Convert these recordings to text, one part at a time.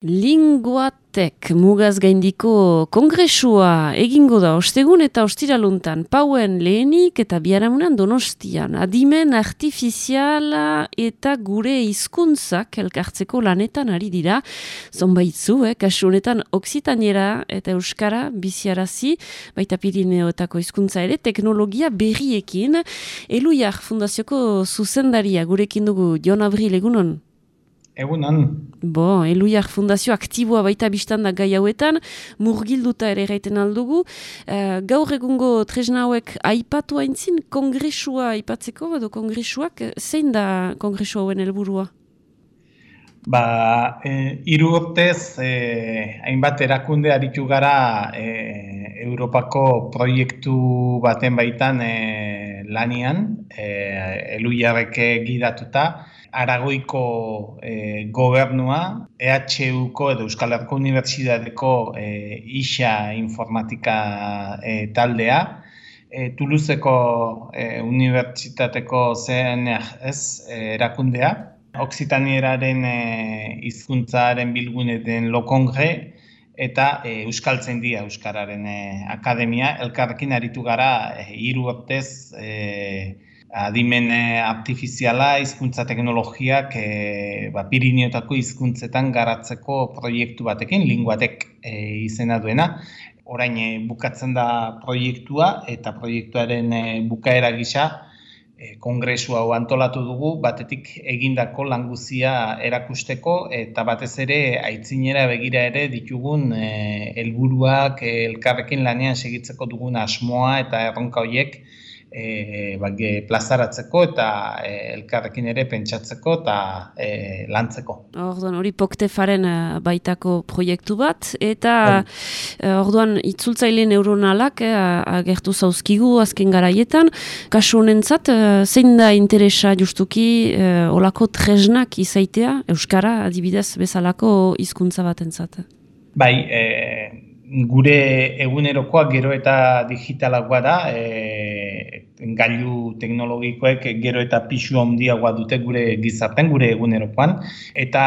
Linguatek mugaz gaindiko kongresua egingo da ostegun eta ostiraluntan pauen lehenik eta biaramunan donostian. Adimen artifiziala eta gure hizkuntzak elkartzeko lanetan ari dira. Zonbaitzu, eh, kasu honetan oksitaniera eta euskara biziarazi, baita pirineoetako hizkuntza ere, teknologia berriekin. Eluiar fundazioko zuzendaria gurekin dugu, Jon Abril, egunon? Egunan. Bo, Eluiar Fundazio aktiboa baita biztan da gai hauetan, murgilduta ere gaiten aldugu. Uh, gaur egungo tresna hauek aipatu haintzin, kongresua aipatzeko edo kongresuak, zein da kongresua hauen helburua? Ba, e, iru urtez, e, hainbat erakunde aritu gara e, Europako proiektu baten baitan e, lanian, e, Eluiarreke gidatuta, Aragoiko e, gobernua, EHUko edo Euskal Herriko Unibertsitateko e, isa informatika e, taldea, e, Toulouseko e, Unibertsitateko CNRS e, erakundea, Oksitanieraren e, hizkuntzaren bilgune den Lokongre, eta e, Euskaltzen dia Euskararen e, Akademia, elkarrekin aritu gara e, hiru e, adimen artifiziala, hizkuntza teknologiak e, ba, Pirineotako hizkuntzetan garatzeko proiektu batekin, linguatek e, izena duena. Orain e, bukatzen da proiektua eta proiektuaren e, bukaera gisa e, kongresu hau antolatu dugu, batetik egindako languzia erakusteko eta batez ere aitzinera begira ere ditugun helburuak e, elkarrekin lanean segitzeko dugun asmoa eta erronka horiek e, bage, plazaratzeko eta e, elkarrekin ere pentsatzeko eta e, lantzeko. Orduan hori poktefaren baitako proiektu bat eta orduan itzultzaile neuronalak e, agertu zauzkigu azken garaietan. Kasu honentzat, zein da interesa justuki e, olako tresnak izaitea, Euskara adibidez bezalako hizkuntza batentzat? Bai, e, gure egunerokoa gero eta digitalagoa da, e, gailu teknologikoek gero eta pisu handiagoa dute gure gizarten, gure egunerokoan, eta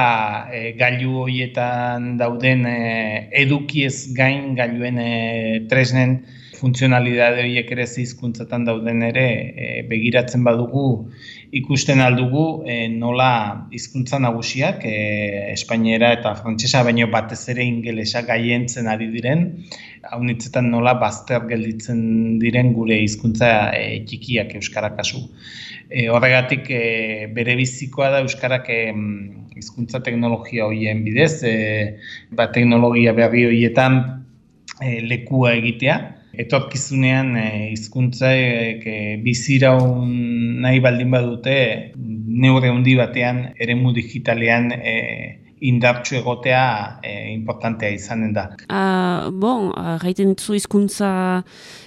e, gailu horietan dauden e, edukiez gain gailuen e, tresnen funtzionalidade horiek ere hizkuntzatan dauden ere e, begiratzen badugu ikusten aldugu e, nola hizkuntza nagusiak e, espainiera eta frantsesa baino batez ere ingelesa gaientzen ari diren haunitzetan nola bazter gelditzen diren gure hizkuntza e, txikiak euskara kasu. E, horregatik e, bere bizikoa da euskarak e, hizkuntza teknologia hoien bidez, e, ba, teknologia berri horietan e, lekua egitea, etorkizunean eh, hizkuntzaek e, biziraun nahi baldin badute neure handi batean eremu digitalean e, indartsu egotea e, importantea izanen da. Uh, bon, gaiten ditzu hizkuntza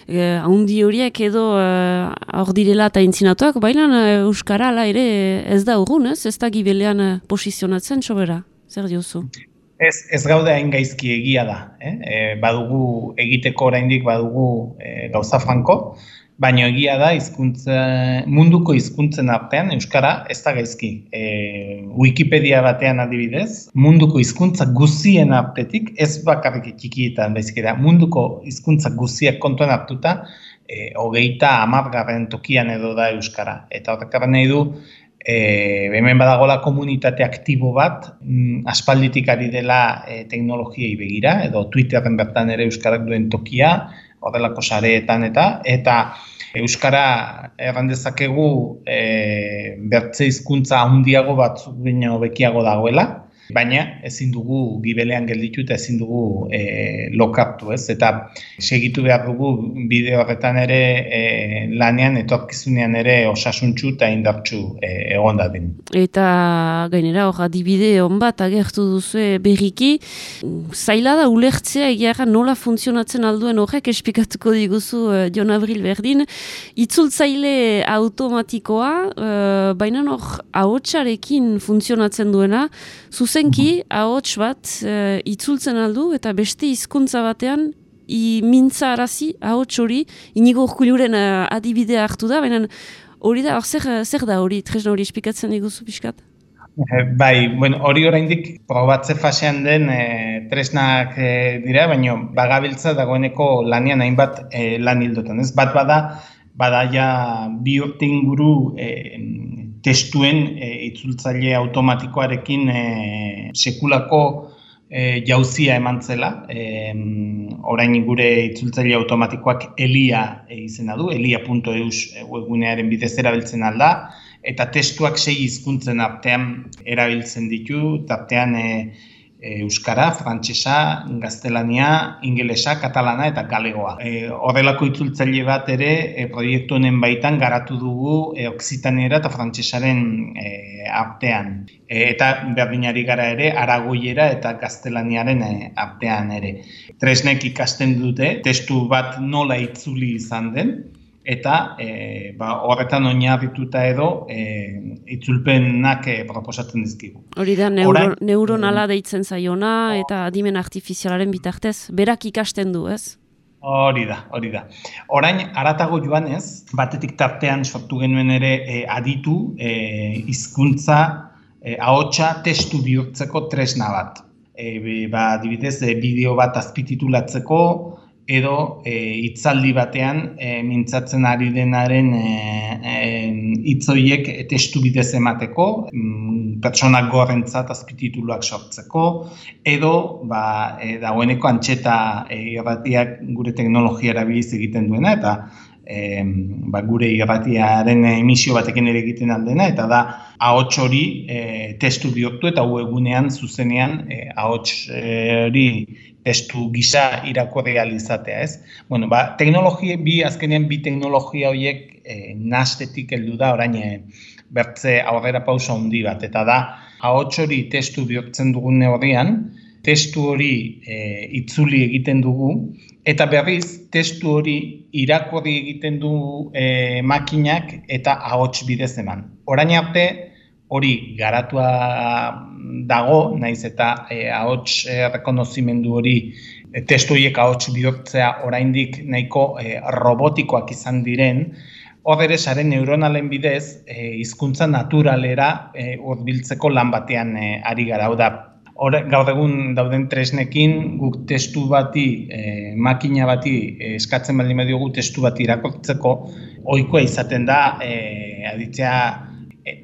handi horiek edo hor uh, direla eta intzinatuak, baina Euskara ere ez da urgun, ez? Ez da gibelean posizionatzen sobera, zer diozu? Ez, ez gaude hain gaizki egia da. Eh? E, badugu egiteko oraindik badugu e, gauza franko, baina egia da hizkuntza munduko hizkuntzen artean euskara ez da gaizki. E, Wikipedia batean adibidez, munduko hizkuntza guzien artetik ez bakarrik txikietan baizik munduko hizkuntza guziak kontuan hartuta e, hogeita amargarren tokian edo da euskara. Eta horrek nahi du e, hemen badagola komunitate aktibo bat, mm, aspalditik ari dela e, teknologiei begira, edo Twitterren bertan ere Euskarak duen tokia, horrelako sareetan eta, eta Euskara errandezakegu e, bertze hizkuntza handiago batzuk bino bekiago dagoela, baina ezin dugu gibelean gelditu eta ezin dugu e, lokatu, ez? Eta segitu behar dugu bideo horretan ere e, lanean etorkizunean ere osasuntxu eta indartxu e, egon dadin. Eta gainera hor adibide hon bat agertu duzu berriki, zaila da ulertzea egiara nola funtzionatzen alduen horrek espikatuko diguzu uh, Jon Abril Berdin, itzultzaile automatikoa, uh, baina hor ahotsarekin funtzionatzen duena, zuzen zuzenki ahots bat uh, itzultzen aldu eta beste hizkuntza batean i mintza arazi ahots hori inigo urkuluren uh, adibidea hartu da, baina hori da, zer, zer da hori, tresna hori espikatzen eguzu pixkat? Eh, bai, bueno, hori oraindik probatze fasean den e, tresnak e, dira, baina bagabiltza dagoeneko lanian hainbat e, lan hildotan. Ez bat bada, bada ja bi urte inguru e, testuen e, itzultzaile automatikoarekin e, sekulako e, jauzia eman zela. E, orain gure itzultzaile automatikoak Elia e, izena du, elia.eus webgunearen bidez erabiltzen alda eta testuak sei hizkuntzen artean erabiltzen ditu, tartean e, euskara, frantsesa, gaztelania, ingelesa, katalana eta galegoa. E, horrelako itzultzaile bat ere e, proiektu honen baitan garatu dugu e, oksitaniera eta frantsesaren e, artean. E, eta berdinari gara ere aragoiera eta gaztelaniaren e, artean ere. Tresnek ikasten dute testu bat nola itzuli izan den, eta e, ba, horretan oinarrituta edo e, itzulpenak e, proposatzen dizkigu. Hori da, neuro, neuronala deitzen zaiona eta adimen artifizialaren bitartez, berak ikasten du, ez? Hori da, hori da. Orain, aratago joan ez, batetik tartean sortu genuen ere e, aditu e, hizkuntza e, ahotsa testu bihurtzeko tresna bat. E, ba, dibidez, e, bideo bat azpititulatzeko, edo e, hitzaldi batean e, mintzatzen ari denaren hitzoiek e, e, testu bidez emateko, mm, pertsonak gorrentzat azpitituluak sortzeko, edo ba, e, dagoeneko antxeta e, irratiak gure teknologia erabiliz egiten duena, eta e, ba, gure irratiaren emisio batekin ere egiten aldena, eta da ahots hori e, testu bihurtu eta webunean zuzenean e, ahots hori testu gisa irakurri izatea, ez? Bueno, ba, teknologia bi azkenean bi teknologia horiek e, nastetik heldu da orain e, bertze aurrera pausa handi bat eta da ahots hori testu bihurtzen dugun neurrian, testu hori e, itzuli egiten dugu eta berriz testu hori irakurri egiten du e, makinak eta ahots bidez eman. Orain arte hori garatua dago, naiz eta e, ahots e, rekonozimendu hori e, testu horiek ahots bihurtzea oraindik nahiko e, robotikoak izan diren, hor ere saren neuronalen bidez e, hizkuntza naturalera e, urbiltzeko lan batean e, ari gara. Hau da, gaur egun dauden tresnekin guk testu bati, e, makina bati e, eskatzen baldin badiogu testu bati irakortzeko ohikoa izaten da e, aditzea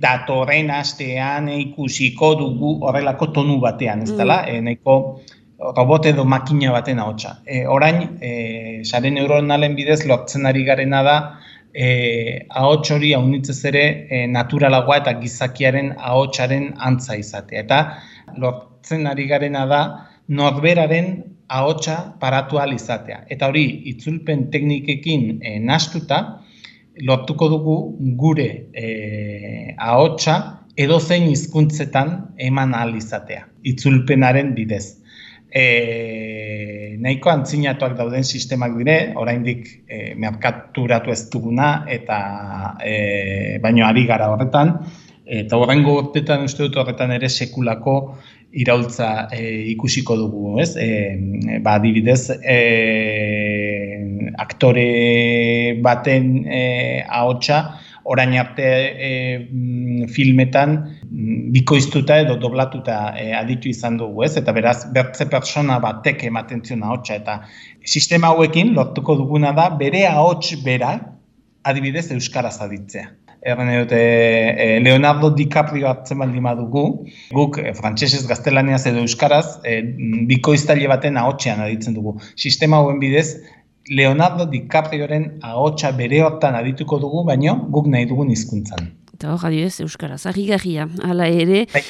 datorren astean ikusiko dugu horrelako tonu batean, ez dela, mm. e, nahiko robot edo makina baten ahotsa. E, orain, e, sare neuronalen bidez lortzen ari garena da, e, ahots hori haunitzez ere e, naturalagoa eta gizakiaren ahotsaren antza izatea. Eta lortzen ari garena da, norberaren ahotsa paratu izatea. Eta hori, itzulpen teknikekin e, nastuta, lortuko dugu gure e, ahotsa edo zein hizkuntzetan eman ahal izatea, itzulpenaren bidez. E, nahiko antzinatuak dauden sistemak dire, oraindik e, merkaturatu ez duguna, eta e, baino ari gara horretan, eta horrengo urtetan uste dut horretan ere sekulako iraultza e, ikusiko dugu, ez? E, ba, adibidez, e, aktore baten e, ahotsa orain arte e, filmetan bikoiztuta edo doblatuta e, aditu izan dugu, ez? Eta beraz, bertze persona batek ematen zion ahotsa eta sistema hauekin lortuko duguna da bere ahots bera adibidez euskaraz aditzea. Erren dute, e, Leonardo DiCaprio hartzen baldin badugu, guk e, frantsesez gaztelaniaz edo euskaraz e, bikoiztaile baten ahotsean aditzen dugu. Sistema hauen bidez, Leonardo DiCaprioren ahotsa bere hortan adituko dugu, baino guk nahi dugun hizkuntzan. Eta hor, adioez, Euskaraz, ahigarria, ala ere. Bai,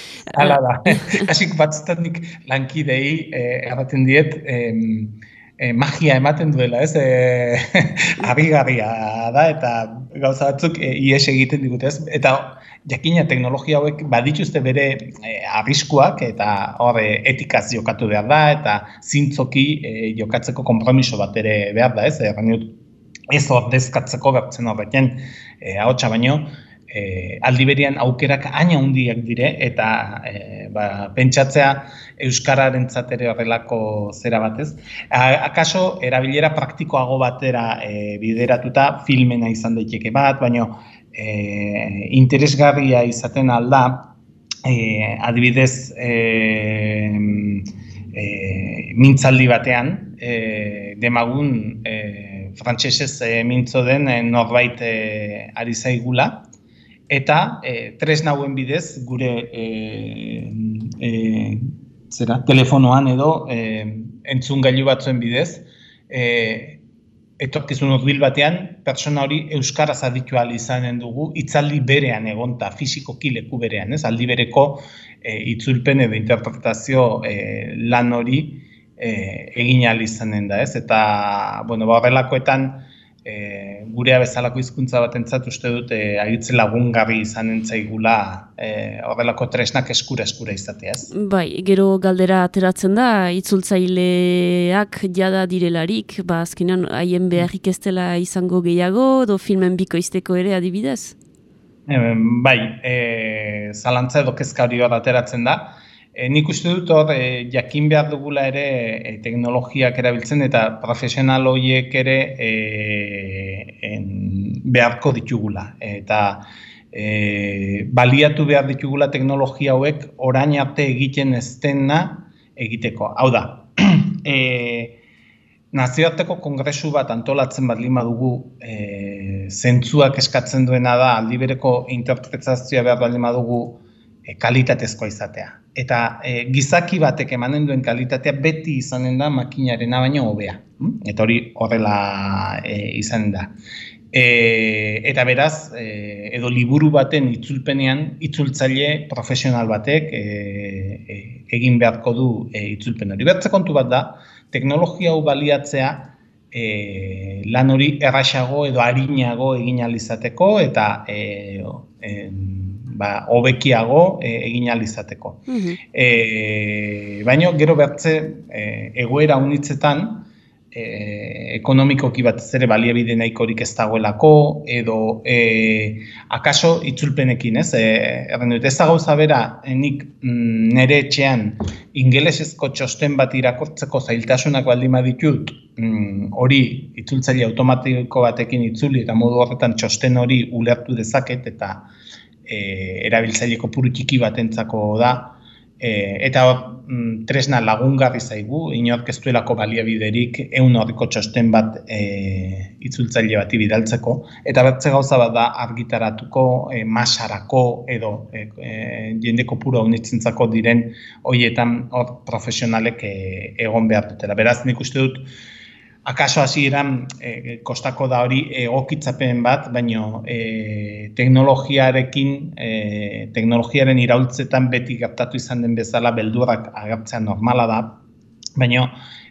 ala da. Hasik batzutan lankidei eh, erraten diet, eh, magia ematen duela, ez? Eh, ahigarria da, eta gauza batzuk eh, ies egiten digute, ez? Eta jakina teknologia hauek badituzte bere e, arriskuak eta hor e, etikaz jokatu behar da eta zintzoki e, jokatzeko konpromiso bat ere behar da, ez? E, ez ordezkatzeko bertzen horretzen e, ahotsa baino, e, aldiberian aukerak aina handiak dire eta e, ba, pentsatzea euskararen ere horrelako zera batez. akaso erabilera praktikoago batera e, bideratuta filmena izan daiteke bat, baino e, interesgarria izaten alda e, adibidez e, e, mintzaldi batean, e, demagun e, frantsesez e, mintzo den e, norbait e, ari zaigula, eta e, tres nauen bidez gure e, e, zera, telefonoan edo e, entzun gailu batzuen bidez, e, etorkizun urbil batean, persona hori euskaraz aditua izanen dugu, itzaldi berean egonta, fisikoki leku berean, ez? Aldi bereko e, itzulpen edo interpretazio e, lan hori e, egin izanen da, ez? Eta, bueno, ba, horrelakoetan, e, gurea bezalako hizkuntza batentzat uste dut e, agitze lagungarri izan entzaigula e, horrelako tresnak eskura eskura izateaz. Bai, gero galdera ateratzen da, itzultzaileak jada direlarik, ba azkenan haien beharrik ez dela izango gehiago, do filmen biko izteko ere adibidez? E, bai, e, zalantza edo kezka hori hor ateratzen da, E, nik uste dut hor, e, jakin behar dugula ere e, teknologiak erabiltzen eta profesional horiek ere e, en, beharko ditugula. Eta e, baliatu behar ditugula teknologia hauek orain arte egiten ez dena egiteko. Hau da, e, nazioarteko kongresu bat antolatzen bat lima dugu e, zentzuak eskatzen duena da aldibereko interpretazioa behar bat lima dugu e, kalitatezkoa izatea. Eta e, gizaki batek emanen duen kalitatea beti izanen da makinarena baino hobea. Hm? Eta hori horrela e, izanen da. E, eta beraz, e, edo liburu baten itzulpenean, itzultzaile profesional batek e, e, egin beharko du e, itzulpen hori. Bertze kontu bat da, teknologia hau baliatzea e, lan hori errasago edo harinago egin alizateko eta e, e, ba, obekiago e, egin alizateko. Mm -hmm. e, Baina gero bertze e, egoera unitzetan e, ekonomikoki bat zere baliabide nahikorik ez dagoelako edo e, akaso itzulpenekin, ez? E, erren dut, ez da gauza bera nik mm, nere etxean ingelesezko txosten bat irakortzeko zailtasunak baldin baditut mm, hori itzultzaile automatiko batekin itzuli eta modu horretan txosten hori ulertu dezaket eta e, erabiltzaile kopuru txiki batentzako da e, eta mm, tresna lagungarri zaigu inork ez duelako baliabiderik ehun horriko txosten bat e, itzultzaile bati bidaltzeko eta bertze gauza bat da argitaratuko e, masarako edo e, e, jende kopuru honitzentzako diren hoietan hor profesionalek e, egon behar dutela. Beraz, nik uste dut, akaso hasi eran e, kostako da hori egokitzapen bat, baino e, teknologiarekin, e, teknologiaren iraultzetan beti gertatu izan den bezala beldurrak agertzea normala da, baino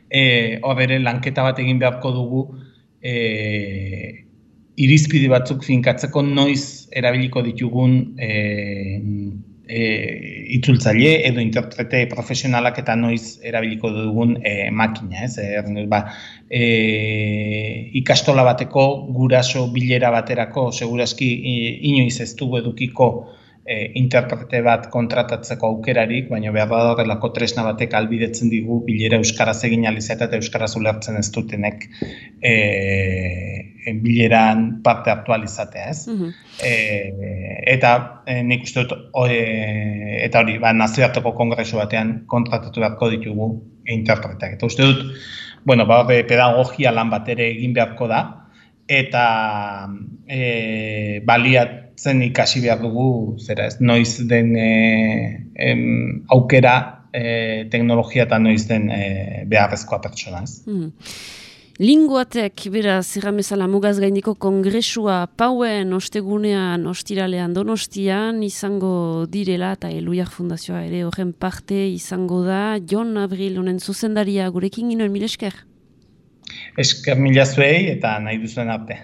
e, hor ere lanketa bat egin beharko dugu e, irizpide batzuk finkatzeko noiz erabiliko ditugun e, e, itzultzaile edo interprete profesionalak eta noiz erabiliko dugun e, makina, ez? E, ba, e, ikastola bateko guraso bilera baterako segurazki inoiz ez dugu edukiko e, interprete bat kontratatzeko aukerarik, baina behar da horrelako tresna batek albidetzen digu bilera euskaraz egin alizeta eta euskaraz ulertzen ez dutenek e, bileran parte aktualizatea, ez? Mm eta e, nik uste dut, eta hori, ba, nazioarteko kongresu batean kontratatu beharko ditugu interpreteak. Eta uste dut, bueno, ba, pedagogia lan bat ere egin beharko da, eta e, baliat zen ikasi behar dugu, zera ez, noiz den e, em, aukera e, teknologia eta noiz den e, beharrezkoa pertsona ez. Mm. Linguatek, beraz, erramezala mugaz gaindiko kongresua pauen ostegunean, ostiralean, donostian, izango direla eta Eluiak Fundazioa ere horren parte izango da. Jon Abril, honen zuzendaria, gurekin ginoen, mil esker? Esker mila zuei eta nahi duzuen arte.